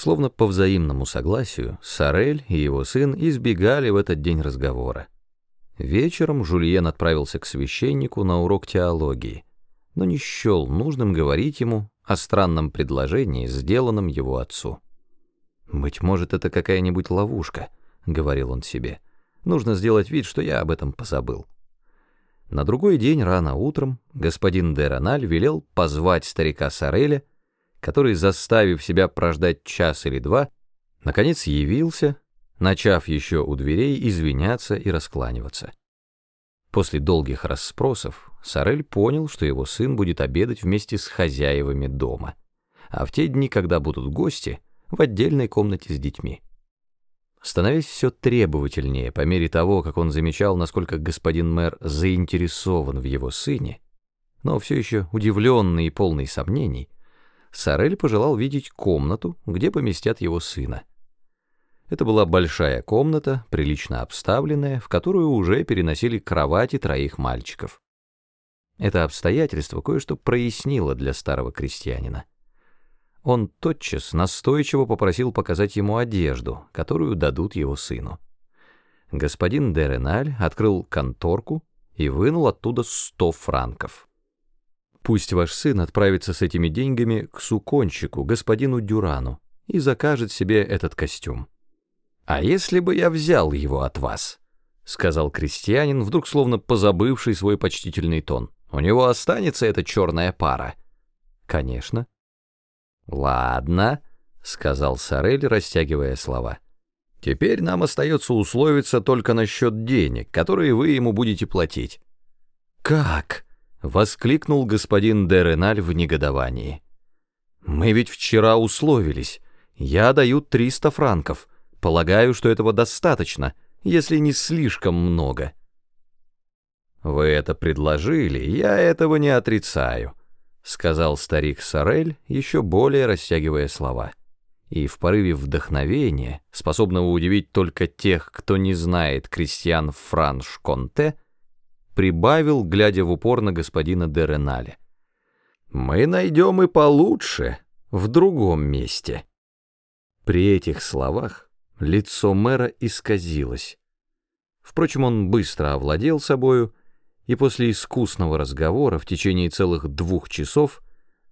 Словно по взаимному согласию, Сорель и его сын избегали в этот день разговора. Вечером Жульен отправился к священнику на урок теологии, но не счел нужным говорить ему о странном предложении, сделанном его отцу. «Быть может, это какая-нибудь ловушка», — говорил он себе. «Нужно сделать вид, что я об этом позабыл». На другой день рано утром господин де Рональ велел позвать старика Сореля который, заставив себя прождать час или два, наконец явился, начав еще у дверей извиняться и раскланиваться. После долгих расспросов Сорель понял, что его сын будет обедать вместе с хозяевами дома, а в те дни, когда будут гости, в отдельной комнате с детьми. Становясь все требовательнее по мере того, как он замечал, насколько господин мэр заинтересован в его сыне, но все еще удивленный и полный сомнений, Сорель пожелал видеть комнату, где поместят его сына. Это была большая комната, прилично обставленная, в которую уже переносили кровати троих мальчиков. Это обстоятельство кое-что прояснило для старого крестьянина. Он тотчас настойчиво попросил показать ему одежду, которую дадут его сыну. Господин Дереналь открыл конторку и вынул оттуда сто франков. Пусть ваш сын отправится с этими деньгами к сукончику, господину Дюрану, и закажет себе этот костюм. «А если бы я взял его от вас?» — сказал крестьянин, вдруг словно позабывший свой почтительный тон. «У него останется эта черная пара?» «Конечно». «Ладно», — сказал Сорель, растягивая слова. «Теперь нам остается условиться только насчет денег, которые вы ему будете платить». «Как?» — воскликнул господин Дереналь в негодовании. «Мы ведь вчера условились. Я даю триста франков. Полагаю, что этого достаточно, если не слишком много». «Вы это предложили, я этого не отрицаю», — сказал старик Сорель, еще более растягивая слова. И в порыве вдохновения, способного удивить только тех, кто не знает крестьян Франш-Конте, — прибавил, глядя в упор на господина Деренале. «Мы найдем и получше, в другом месте». При этих словах лицо мэра исказилось. Впрочем, он быстро овладел собою, и после искусного разговора в течение целых двух часов,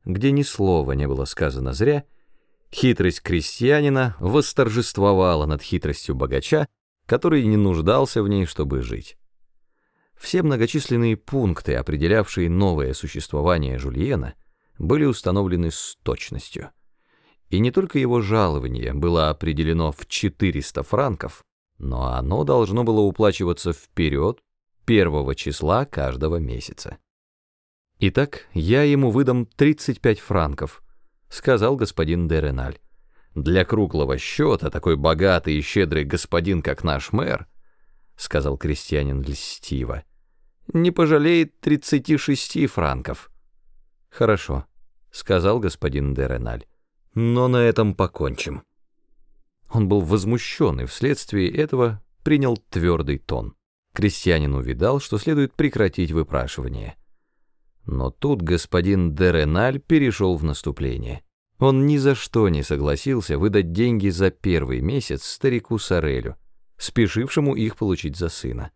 где ни слова не было сказано зря, хитрость крестьянина восторжествовала над хитростью богача, который не нуждался в ней, чтобы жить. Все многочисленные пункты, определявшие новое существование Жульена, были установлены с точностью. И не только его жалование было определено в 400 франков, но оно должно было уплачиваться вперед первого числа каждого месяца. «Итак, я ему выдам 35 франков», — сказал господин Дереналь. «Для круглого счета такой богатый и щедрый господин, как наш мэр», — сказал крестьянин льстиво, не пожалеет 36 франков. Хорошо, сказал господин Дереналь. Но на этом покончим. Он был возмущен и вследствие этого принял твердый тон. Крестьянин увидал, что следует прекратить выпрашивание. Но тут господин Дереналь перешел в наступление. Он ни за что не согласился выдать деньги за первый месяц старику Сорелю, спешившему их получить за сына.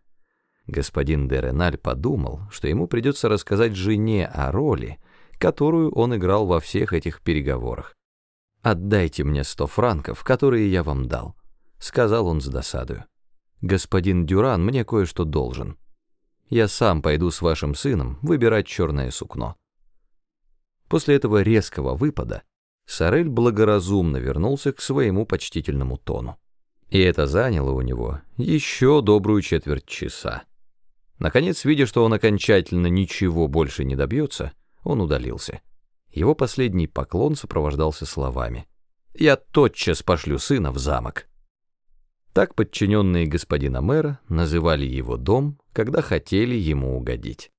Господин Дереналь подумал, что ему придется рассказать жене о роли, которую он играл во всех этих переговорах. «Отдайте мне сто франков, которые я вам дал», — сказал он с досадою. «Господин Дюран мне кое-что должен. Я сам пойду с вашим сыном выбирать черное сукно». После этого резкого выпада Сорель благоразумно вернулся к своему почтительному тону. И это заняло у него еще добрую четверть часа. Наконец, видя, что он окончательно ничего больше не добьется, он удалился. Его последний поклон сопровождался словами. «Я тотчас пошлю сына в замок». Так подчиненные господина мэра называли его дом, когда хотели ему угодить.